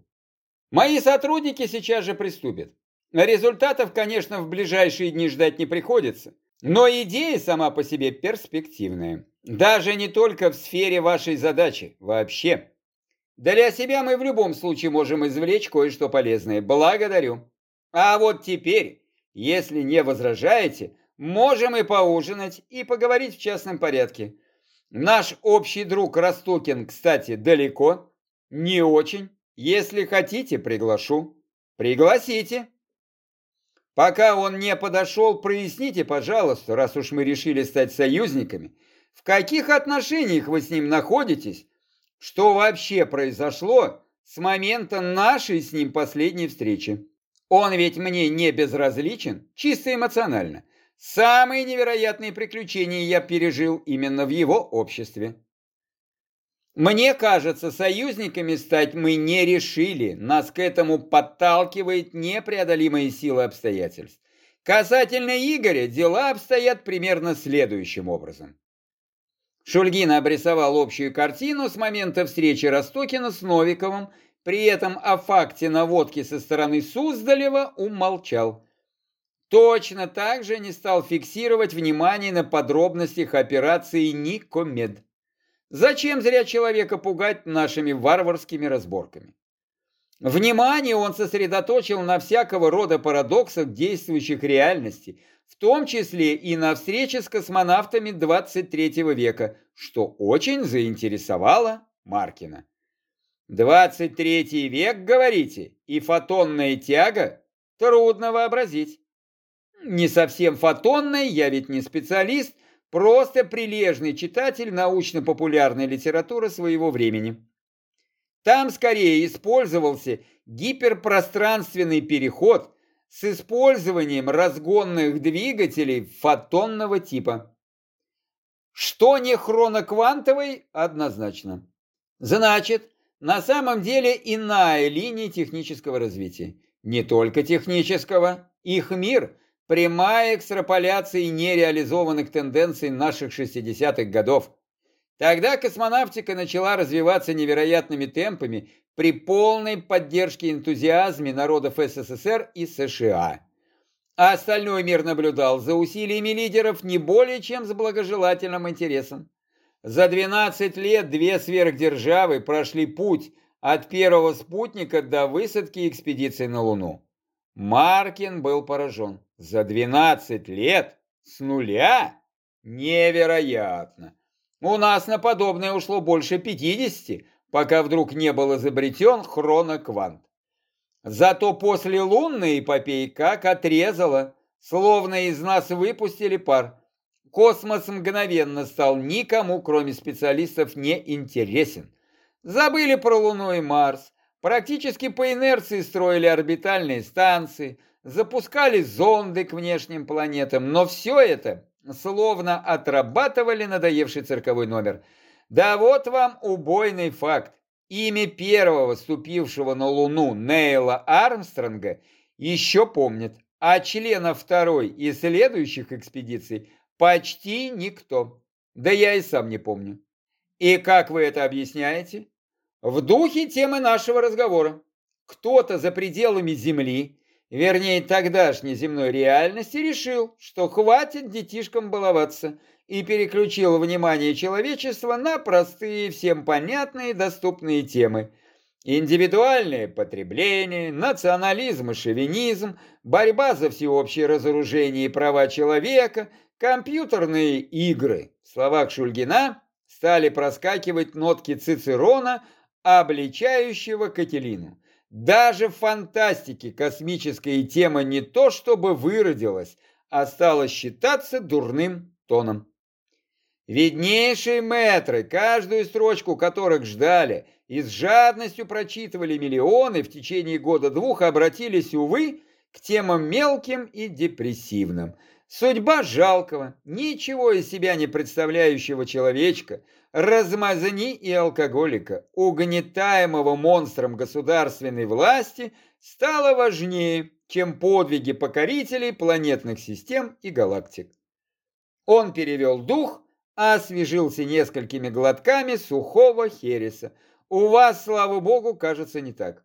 Мои сотрудники сейчас же приступят. Результатов, конечно, в ближайшие дни ждать не приходится, но идея сама по себе перспективная. Даже не только в сфере вашей задачи, вообще. Для себя мы в любом случае можем извлечь кое-что полезное. Благодарю. А вот теперь, если не возражаете, можем и поужинать, и поговорить в частном порядке. Наш общий друг Ростокин, кстати, далеко? Не очень. Если хотите, приглашу. Пригласите. Пока он не подошел, проясните, пожалуйста, раз уж мы решили стать союзниками, в каких отношениях вы с ним находитесь, что вообще произошло с момента нашей с ним последней встречи. Он ведь мне не безразличен, чисто эмоционально. Самые невероятные приключения я пережил именно в его обществе. Мне кажется, союзниками стать мы не решили. Нас к этому подталкивает непреодолимые силы обстоятельств. Касательно Игоря, дела обстоят примерно следующим образом. Шульгин обрисовал общую картину с момента встречи Ростокина с Новиковым, при этом о факте наводки со стороны Суздалева умолчал. Точно так же не стал фиксировать внимание на подробностях операции «Никомед». Зачем зря человека пугать нашими варварскими разборками? Внимание он сосредоточил на всякого рода парадоксах действующих реальностей, в том числе и на встрече с космонавтами 23 века, что очень заинтересовало Маркина. 23 век, говорите, и фотонная тяга? Трудно вообразить. Не совсем фотонная, я ведь не специалист, Просто прилежный читатель научно-популярной литературы своего времени. Там скорее использовался гиперпространственный переход с использованием разгонных двигателей фотонного типа. Что не хроноквантовый, однозначно. Значит, на самом деле иная линия технического развития. Не только технического, их мир – прямая экстраполяция нереализованных тенденций наших 60-х годов. Тогда космонавтика начала развиваться невероятными темпами при полной поддержке и энтузиазме народов СССР и США. А остальной мир наблюдал за усилиями лидеров не более чем с благожелательным интересом. За 12 лет две сверхдержавы прошли путь от первого спутника до высадки экспедиции на Луну. Маркин был поражен. За 12 лет? С нуля? Невероятно. У нас на подобное ушло больше 50, пока вдруг не был изобретен хроноквант. Зато после лунной эпопеи как отрезало, словно из нас выпустили пар. Космос мгновенно стал никому, кроме специалистов, не интересен. Забыли про Луну и Марс, практически по инерции строили орбитальные станции – запускали зонды к внешним планетам, но все это словно отрабатывали надоевший цирковой номер. Да вот вам убойный факт. Имя первого ступившего на Луну Нейла Армстронга еще помнят, а членов второй и следующих экспедиций Почти никто. Да я и сам не помню. И как вы это объясняете? В духе темы нашего разговора. Кто-то за пределами Земли, вернее тогдашней земной реальности, решил, что хватит детишкам баловаться и переключил внимание человечества на простые, всем понятные, доступные темы. Индивидуальное потребление, национализм и шовинизм, борьба за всеобщее разоружение и права человека, компьютерные игры. В словах Шульгина стали проскакивать нотки Цицерона, обличающего Кателину. Даже в фантастике космическая тема не то чтобы выродилась, а стала считаться дурным тоном. Виднейшие метры, каждую строчку которых ждали и с жадностью прочитывали миллионы, в течение года-двух обратились, увы, к темам мелким и депрессивным – Судьба жалкого, ничего из себя не представляющего человечка, размазни и алкоголика, угнетаемого монстром государственной власти, стала важнее, чем подвиги покорителей планетных систем и галактик. Он перевел дух, освежился несколькими глотками сухого хереса. У вас, слава богу, кажется не так.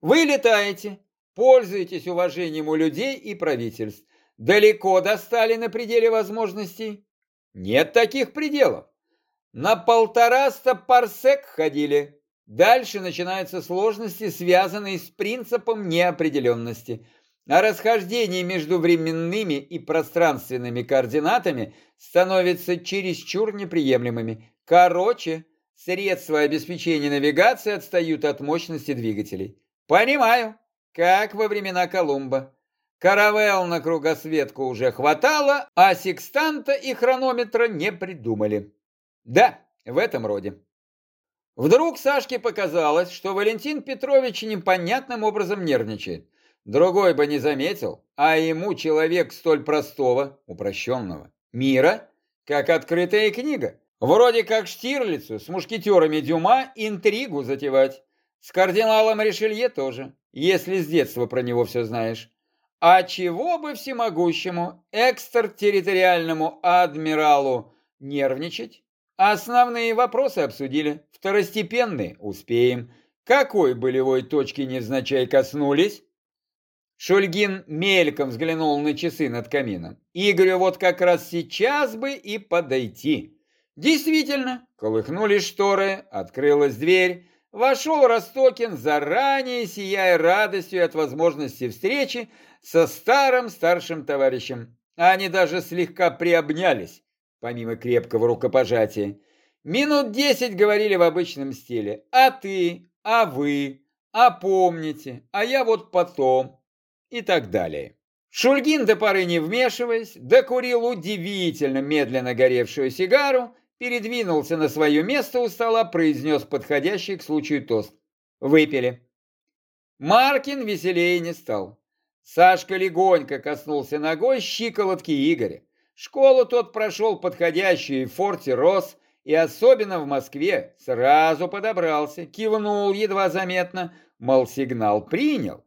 Вы летаете, пользуетесь уважением у людей и правительств, Далеко достали на пределе возможностей? Нет таких пределов. На полтораста парсек ходили. Дальше начинаются сложности, связанные с принципом неопределенности. А расхождение между временными и пространственными координатами становится чересчур неприемлемыми. Короче, средства обеспечения навигации отстают от мощности двигателей. Понимаю, как во времена Колумба. Каравелл на кругосветку уже хватало, а секстанта и хронометра не придумали. Да, в этом роде. Вдруг Сашке показалось, что Валентин Петрович непонятным образом нервничает. Другой бы не заметил, а ему человек столь простого, упрощенного, мира, как открытая книга. Вроде как Штирлицу с мушкетерами Дюма интригу затевать. С кардиналом Ришелье тоже, если с детства про него все знаешь. А чего бы всемогущему экстерриториальному адмиралу нервничать? Основные вопросы обсудили, второстепенные успеем. Какой болевой точки невзначай коснулись? Шульгин мельком взглянул на часы над камином. Игорю вот как раз сейчас бы и подойти. Действительно, колыхнулись шторы, открылась дверь. Вошел Ростокин, заранее сияя радостью от возможности встречи со старым старшим товарищем. Они даже слегка приобнялись, помимо крепкого рукопожатия. Минут десять говорили в обычном стиле. «А ты? А вы? А помните? А я вот потом?» И так далее. Шульгин до поры не вмешиваясь, докурил удивительно медленно горевшую сигару, передвинулся на свое место у стола, произнес подходящий к случаю тост. Выпили. Маркин веселее не стал. Сашка легонько коснулся ногой щиколотки Игоря. Школу тот прошел подходящую в форте рос, и особенно в Москве сразу подобрался, кивнул едва заметно, мол, сигнал принял.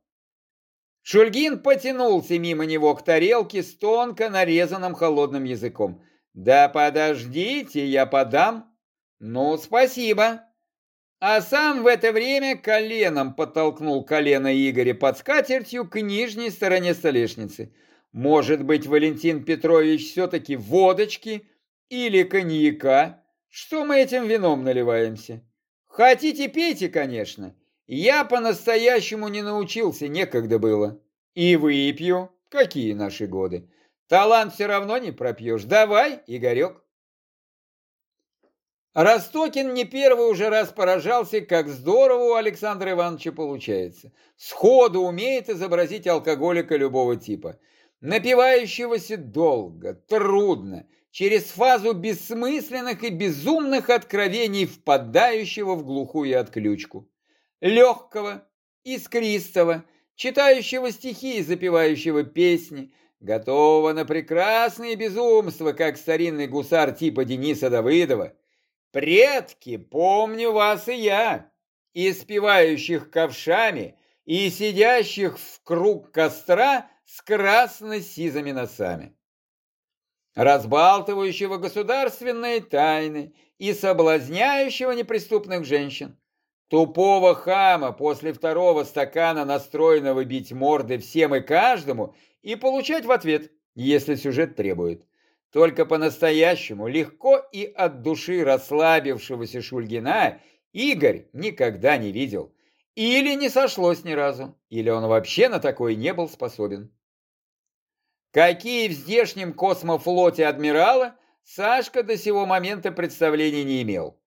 Шульгин потянулся мимо него к тарелке с тонко нарезанным холодным языком. «Да подождите, я подам». «Ну, спасибо». А сам в это время коленом подтолкнул колено Игоря под скатертью к нижней стороне столешницы. Может быть, Валентин Петрович все-таки водочки или коньяка? Что мы этим вином наливаемся? Хотите, пейте, конечно. Я по-настоящему не научился, некогда было. И выпью. Какие наши годы? Талант все равно не пропьешь. Давай, Игорек. Ростокин не первый уже раз поражался, как здорово у Александра Ивановича получается. Сходу умеет изобразить алкоголика любого типа. Напивающегося долго, трудно, через фазу бессмысленных и безумных откровений, впадающего в глухую отключку. Легкого, искристого, читающего стихи и запевающего песни, готового на прекрасные безумства, как старинный гусар типа Дениса Давыдова, Предки, помню вас и я, испевающих ковшами и сидящих в круг костра с красно-сизыми носами. разбалтывающего государственные тайны и соблазняющего неприступных женщин. Тупого хама после второго стакана настроенного бить морды всем и каждому и получать в ответ, если сюжет требует. Только по-настоящему легко и от души расслабившегося Шульгина Игорь никогда не видел. Или не сошлось ни разу, или он вообще на такое не был способен. Какие в здешнем космофлоте адмирала, Сашка до сего момента представления не имел.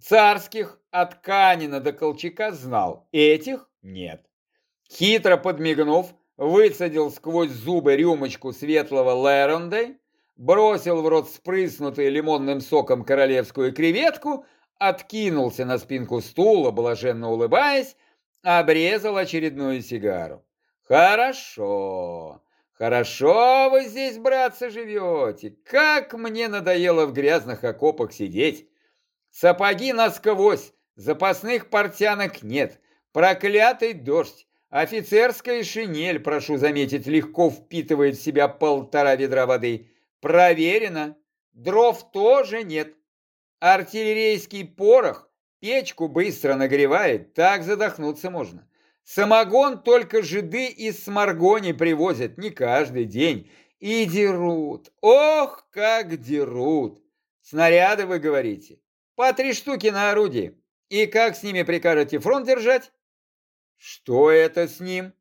Царских от Канина до Колчака знал, этих нет. Хитро подмигнув, выцедил сквозь зубы рюмочку светлого Лэронда, бросил в рот спрыснутую лимонным соком королевскую креветку, откинулся на спинку стула, блаженно улыбаясь, обрезал очередную сигару. «Хорошо, хорошо вы здесь, братцы, живете. Как мне надоело в грязных окопах сидеть. Сапоги насквозь, запасных портянок нет, проклятый дождь, офицерская шинель, прошу заметить, легко впитывает в себя полтора ведра воды. Проверено, дров тоже нет. Артиллерийский порох печку быстро нагревает, так задохнуться можно. Самогон только жиды из Сморгони привозят не каждый день. И дерут. Ох, как дерут. Снаряды, вы говорите? По три штуки на орудии. И как с ними прикажете фронт держать? Что это с ним?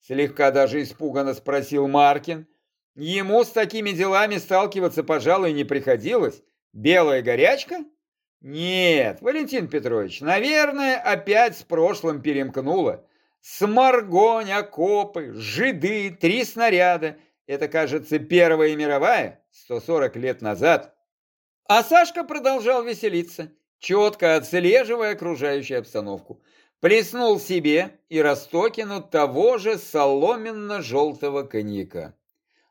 Слегка даже испуганно спросил Маркин. Ему с такими делами сталкиваться, пожалуй, не приходилось. Белая горячка? Нет, Валентин Петрович, наверное, опять с прошлым перемкнуло. Сморгонь, окопы, жиды, три снаряда. Это, кажется, Первая мировая, 140 лет назад. А Сашка продолжал веселиться, четко отслеживая окружающую обстановку. Плеснул себе и Ростокину того же соломенно-желтого коньяка.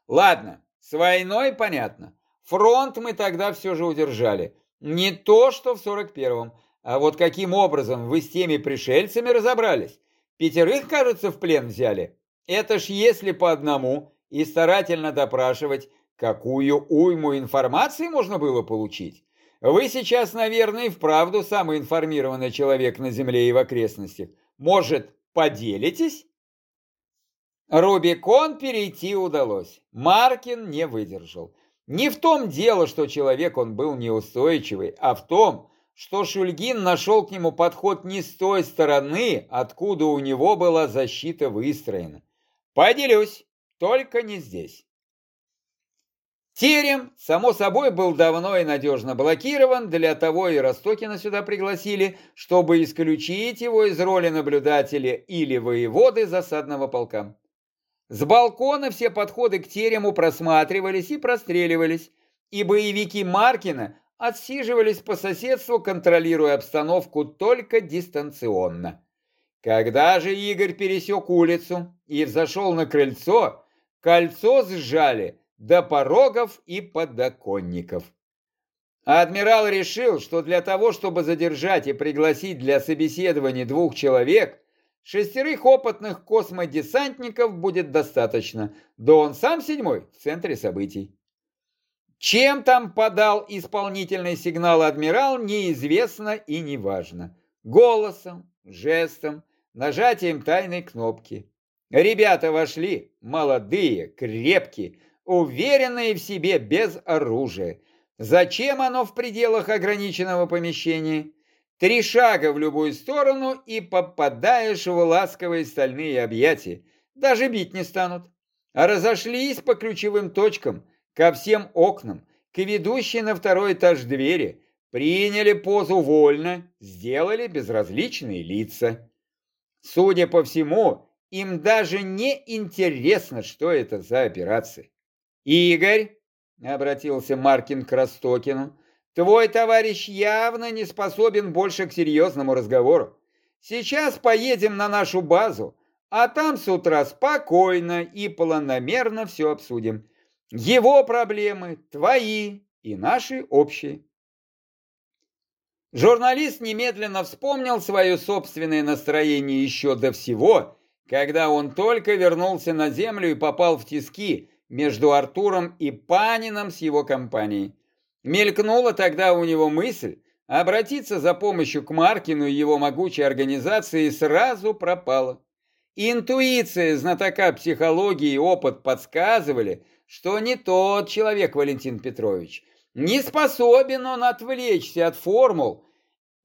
Ладно, с войной понятно. Фронт мы тогда все же удержали. Не то, что в 41-м. А вот каким образом вы с теми пришельцами разобрались? Пятерых, кажется, в плен взяли. Это ж если по одному и старательно допрашивать, какую уйму информации можно было получить. Вы сейчас, наверное, и вправду самый информированный человек на Земле и в окрестностях. Может, поделитесь? Рубикон перейти удалось. Маркин не выдержал. Не в том дело, что человек он был неустойчивый, а в том, что Шульгин нашел к нему подход не с той стороны, откуда у него была защита выстроена. Поделюсь, только не здесь. Терем, само собой, был давно и надежно блокирован, для того и Ростокина сюда пригласили, чтобы исключить его из роли наблюдателя или воеводы засадного полка. С балкона все подходы к терему просматривались и простреливались, и боевики Маркина отсиживались по соседству, контролируя обстановку только дистанционно. Когда же Игорь пересек улицу и взошел на крыльцо, кольцо сжали до порогов и подоконников. адмирал решил, что для того, чтобы задержать и пригласить для собеседования двух человек, Шестерых опытных космодесантников будет достаточно, да он сам седьмой в центре событий. Чем там подал исполнительный сигнал адмирал, неизвестно и не важно. Голосом, жестом, нажатием тайной кнопки. Ребята вошли, молодые, крепкие, уверенные в себе, без оружия. Зачем оно в пределах ограниченного помещения? Три шага в любую сторону и попадаешь в ласковые стальные объятия. Даже бить не станут. Разошлись по ключевым точкам, ко всем окнам, к ведущей на второй этаж двери, приняли позу вольно, сделали безразличные лица. Судя по всему, им даже не интересно, что это за операция. «Игорь», — обратился Маркин к Ростокину, — Твой товарищ явно не способен больше к серьезному разговору. Сейчас поедем на нашу базу, а там с утра спокойно и планомерно все обсудим. Его проблемы, твои и наши общие. Журналист немедленно вспомнил свое собственное настроение еще до всего, когда он только вернулся на землю и попал в тиски, между Артуром и Панином с его компанией. Мелькнула тогда у него мысль обратиться за помощью к Маркину и его могучей организации и сразу пропала. Интуиция знатока психологии и опыт подсказывали, что не тот человек Валентин Петрович. Не способен он отвлечься от формул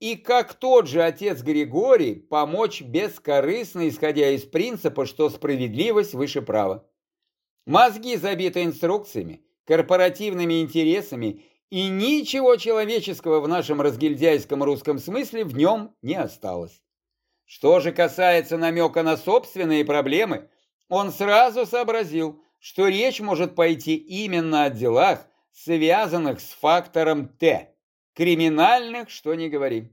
и, как тот же отец Григорий, помочь бескорыстно, исходя из принципа, что справедливость выше права. Мозги забиты инструкциями, корпоративными интересами, и ничего человеческого в нашем разгильдяйском русском смысле в нем не осталось. Что же касается намека на собственные проблемы, он сразу сообразил, что речь может пойти именно о делах, связанных с фактором Т. Криминальных, что не говори.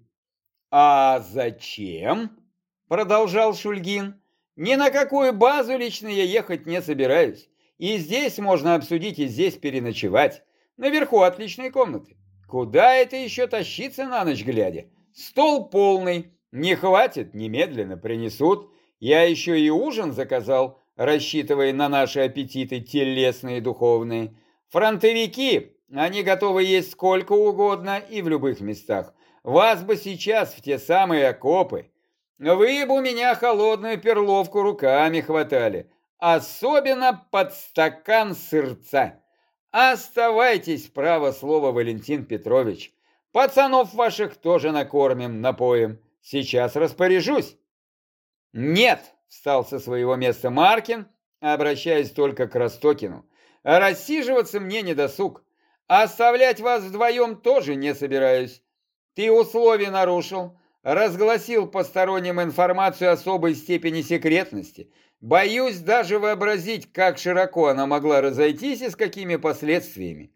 «А зачем?» – продолжал Шульгин. «Ни на какую базу лично я ехать не собираюсь. И здесь можно обсудить, и здесь переночевать. Наверху отличные комнаты. Куда это еще тащиться на ночь глядя? Стол полный, не хватит, немедленно принесут. Я еще и ужин заказал, рассчитывая на наши аппетиты телесные и духовные. Фронтовики, они готовы есть сколько угодно и в любых местах. Вас бы сейчас в те самые окопы. Вы бы у меня холодную перловку руками хватали. Особенно под стакан сырца. Оставайтесь, право слово, Валентин Петрович. Пацанов ваших тоже накормим, напоим. Сейчас распоряжусь. Нет, встал со своего места Маркин, обращаясь только к Ростокину. Рассиживаться мне не досуг. Оставлять вас вдвоем тоже не собираюсь. Ты условия нарушил, разгласил посторонним информацию особой степени секретности. Боюсь даже вообразить, как широко она могла разойтись и с какими последствиями.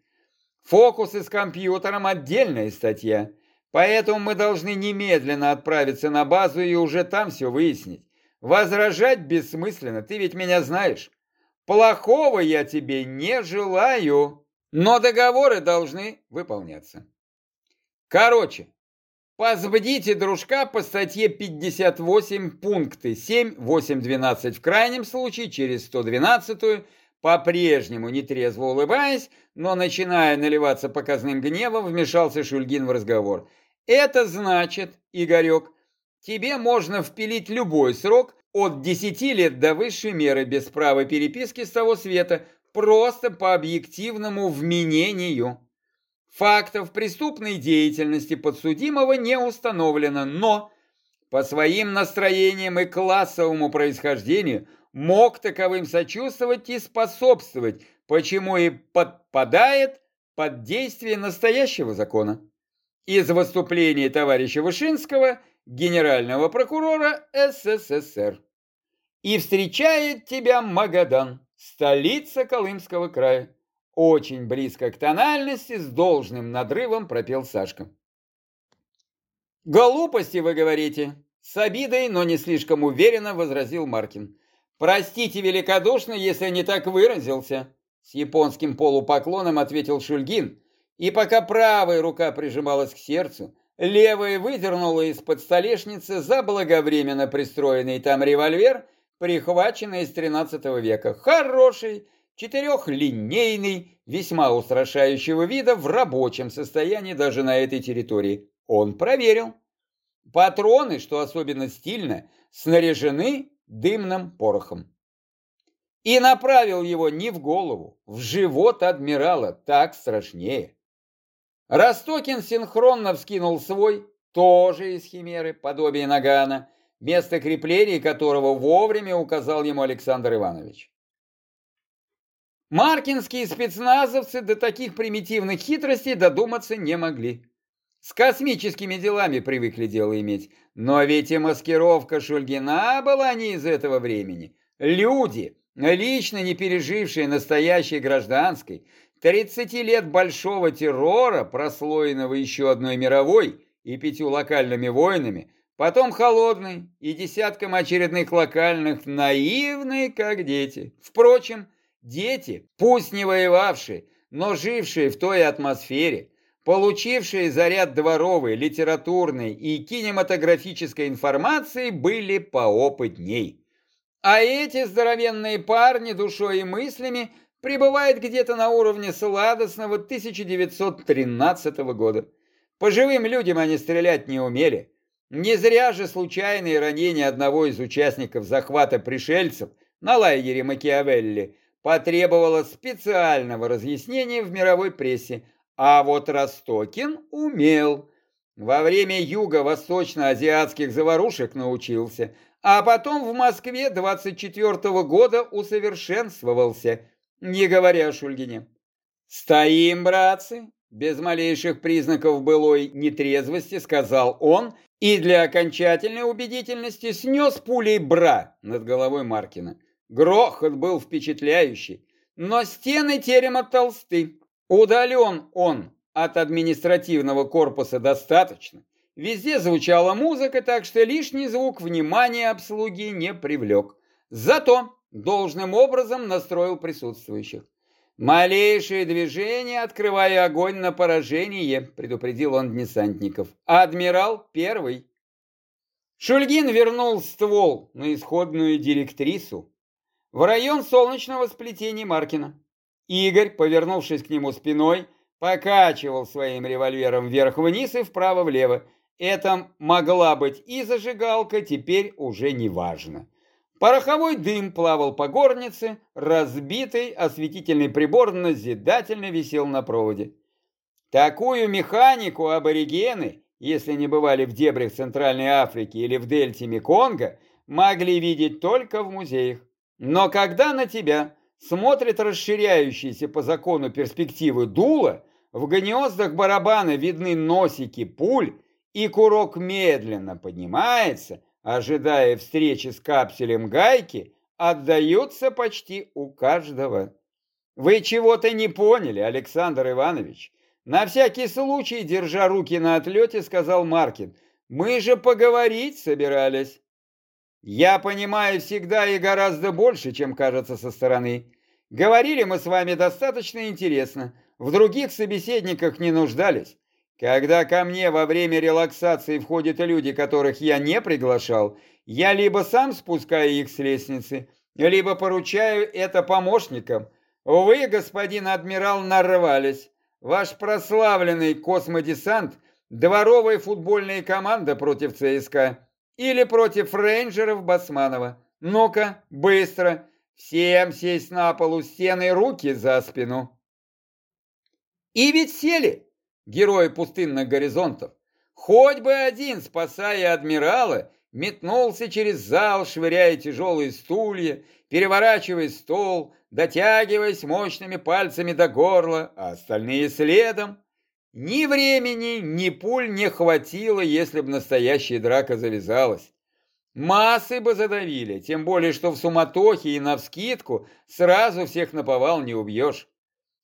Фокусы с компьютером – отдельная статья. Поэтому мы должны немедленно отправиться на базу и уже там все выяснить. Возражать бессмысленно, ты ведь меня знаешь. Плохого я тебе не желаю, но договоры должны выполняться. Короче, Позвдите дружка по статье 58 пункты 7, 8, 12 в крайнем случае, через 112 по-прежнему нетрезво улыбаясь, но начиная наливаться показным гневом, вмешался Шульгин в разговор. Это значит, Игорек, тебе можно впилить любой срок от 10 лет до высшей меры без права переписки с того света, просто по объективному вменению. Фактов преступной деятельности подсудимого не установлено, но по своим настроениям и классовому происхождению мог таковым сочувствовать и способствовать, почему и подпадает под действие настоящего закона из выступления товарища Вышинского, генерального прокурора СССР. И встречает тебя Магадан, столица Колымского края. Очень близко к тональности, с должным надрывом пропел Сашка. «Глупости, вы говорите?» С обидой, но не слишком уверенно возразил Маркин. «Простите великодушно, если не так выразился», с японским полупоклоном ответил Шульгин, и пока правая рука прижималась к сердцу, левая выдернула из-под столешницы заблаговременно пристроенный там револьвер, прихваченный из XIII века. Хороший, четырехлинейный, весьма устрашающего вида, в рабочем состоянии даже на этой территории. Он проверил. Патроны, что особенно стильно, снаряжены дымным порохом и направил его не в голову, в живот адмирала, так страшнее. Ростокин синхронно вскинул свой, тоже из химеры, подобие нагана, место крепления которого вовремя указал ему Александр Иванович. Маркинские спецназовцы до таких примитивных хитростей додуматься не могли. С космическими делами привыкли дело иметь, но ведь и маскировка Шульгина была не из этого времени. Люди, лично не пережившие настоящей гражданской, 30 лет большого террора, прослоенного еще одной мировой и пятью локальными войнами, потом холодный и десятком очередных локальных, наивные, как дети. Впрочем, дети, пусть не воевавшие, но жившие в той атмосфере, получившие заряд дворовой, литературной и кинематографической информации, были поопытней. А эти здоровенные парни душой и мыслями пребывает где-то на уровне сладостного 1913 года. По живым людям они стрелять не умели. Не зря же случайные ранения одного из участников захвата пришельцев на лайнере Макиавелли потребовало специального разъяснения в мировой прессе, а вот Ростокин умел. Во время юго-восточно-азиатских заварушек научился, а потом в Москве 24-го года усовершенствовался, не говоря о Шульгине. «Стоим, братцы!» Без малейших признаков былой нетрезвости сказал он и для окончательной убедительности снес пулей бра над головой Маркина. Грохот был впечатляющий, но стены терема толсты. Удален он от административного корпуса достаточно. Везде звучала музыка, так что лишний звук внимания обслуги не привлек. Зато должным образом настроил присутствующих. «Малейшее движение, открывая огонь на поражение», — предупредил он десантников. «Адмирал первый». Шульгин вернул ствол на исходную директрису в район солнечного сплетения Маркина. Игорь, повернувшись к нему спиной, покачивал своим револьвером вверх-вниз и вправо-влево. Это могла быть и зажигалка, теперь уже не важно. Пороховой дым плавал по горнице, разбитый осветительный прибор назидательно висел на проводе. Такую механику аборигены, если не бывали в дебрях Центральной Африки или в дельте Меконга, могли видеть только в музеях. Но когда на тебя смотрят расширяющиеся по закону перспективы дула, в гнездах барабана видны носики пуль, и курок медленно поднимается, ожидая встречи с капселем гайки, отдаются почти у каждого. Вы чего-то не поняли, Александр Иванович. На всякий случай, держа руки на отлете, сказал Маркин. Мы же поговорить собирались. Я понимаю всегда и гораздо больше, чем кажется со стороны. Говорили мы с вами достаточно интересно. В других собеседниках не нуждались. Когда ко мне во время релаксации входят люди, которых я не приглашал, я либо сам спускаю их с лестницы, либо поручаю это помощникам. Вы, господин адмирал, нарвались. Ваш прославленный космодесант – дворовая футбольная команда против ЦСКА или против рейнджеров Басманова. Ну-ка, быстро, всем сесть на полу стены руки за спину. И ведь сели герои пустынных горизонтов, хоть бы один, спасая адмирала, метнулся через зал, швыряя тяжелые стулья, переворачивая стол, дотягиваясь мощными пальцами до горла, а остальные следом. Ни времени, ни пуль не хватило, если бы настоящая драка завязалась. Массы бы задавили, тем более, что в суматохе и навскидку сразу всех наповал не убьешь.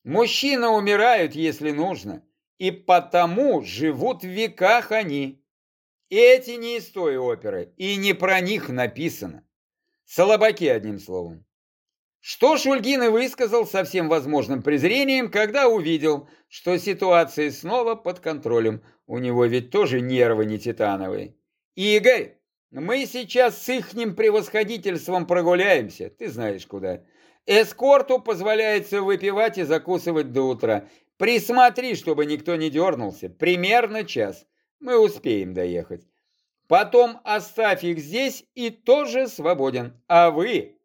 Мужчины умирают, если нужно и потому живут в веках они. Эти не из той оперы, и не про них написано. Слабаки, одним словом. Что Шульгин и высказал со всем возможным презрением, когда увидел, что ситуация снова под контролем. У него ведь тоже нервы не титановые. «Игорь, мы сейчас с ихним превосходительством прогуляемся, ты знаешь куда. Эскорту позволяется выпивать и закусывать до утра. Присмотри, чтобы никто не дернулся. Примерно час. Мы успеем доехать. Потом оставь их здесь и тоже свободен. А вы,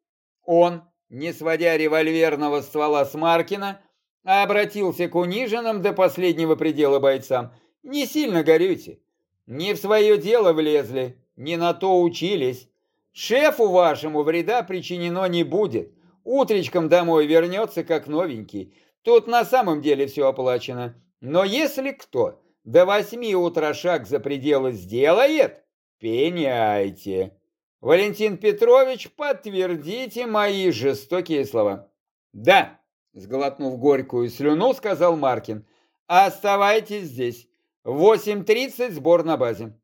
он, не сводя револьверного ствола с Маркина, обратился к униженным до последнего предела бойцам. Не сильно горюйте. Не в свое дело влезли, не на то учились. Шефу вашему вреда причинено не будет. Утречком домой вернется, как новенький. Тут на самом деле все оплачено. Но если кто до восьми утра шаг за пределы сделает, пеняйте. Валентин Петрович, подтвердите мои жестокие слова. Да, сглотнув горькую слюну, сказал Маркин. Оставайтесь здесь. В 8.30 сбор на базе.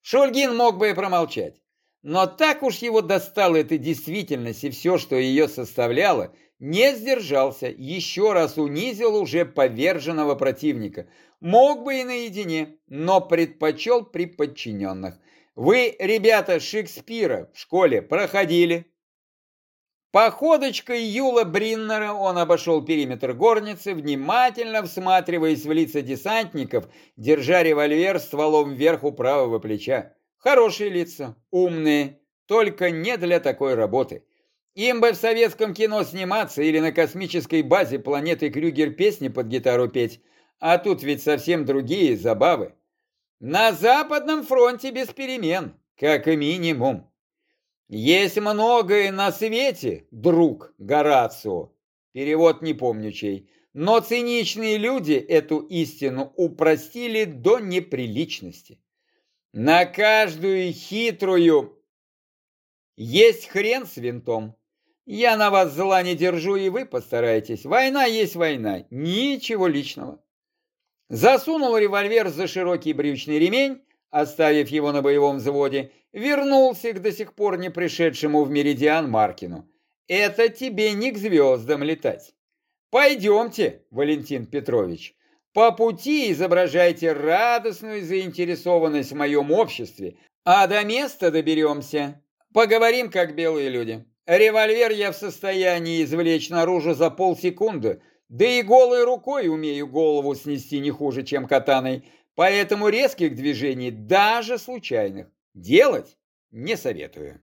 Шульгин мог бы и промолчать. Но так уж его достала эта действительность и все, что ее составляло, не сдержался, еще раз унизил уже поверженного противника. Мог бы и наедине, но предпочел при подчиненных. Вы, ребята, Шекспира в школе проходили? Походочкой Юла Бриннера он обошел периметр горницы, внимательно всматриваясь в лица десантников, держа револьвер стволом вверх у правого плеча. Хорошие лица, умные, только не для такой работы. Им бы в советском кино сниматься или на космической базе планеты Крюгер песни под гитару петь, а тут ведь совсем другие забавы. На Западном фронте без перемен, как минимум. Есть многое на свете, друг Горацио, перевод не помню чей, но циничные люди эту истину упростили до неприличности. На каждую хитрую есть хрен с винтом. Я на вас зла не держу, и вы постарайтесь. Война есть война, ничего личного. Засунул револьвер за широкий брючный ремень, оставив его на боевом взводе, вернулся к до сих пор не пришедшему в Меридиан Маркину. Это тебе не к звездам летать. Пойдемте, Валентин Петрович. По пути изображайте радостную заинтересованность в моем обществе, а до места доберемся. Поговорим, как белые люди. Револьвер я в состоянии извлечь наружу за полсекунды, да и голой рукой умею голову снести не хуже, чем катаной. Поэтому резких движений, даже случайных, делать не советую.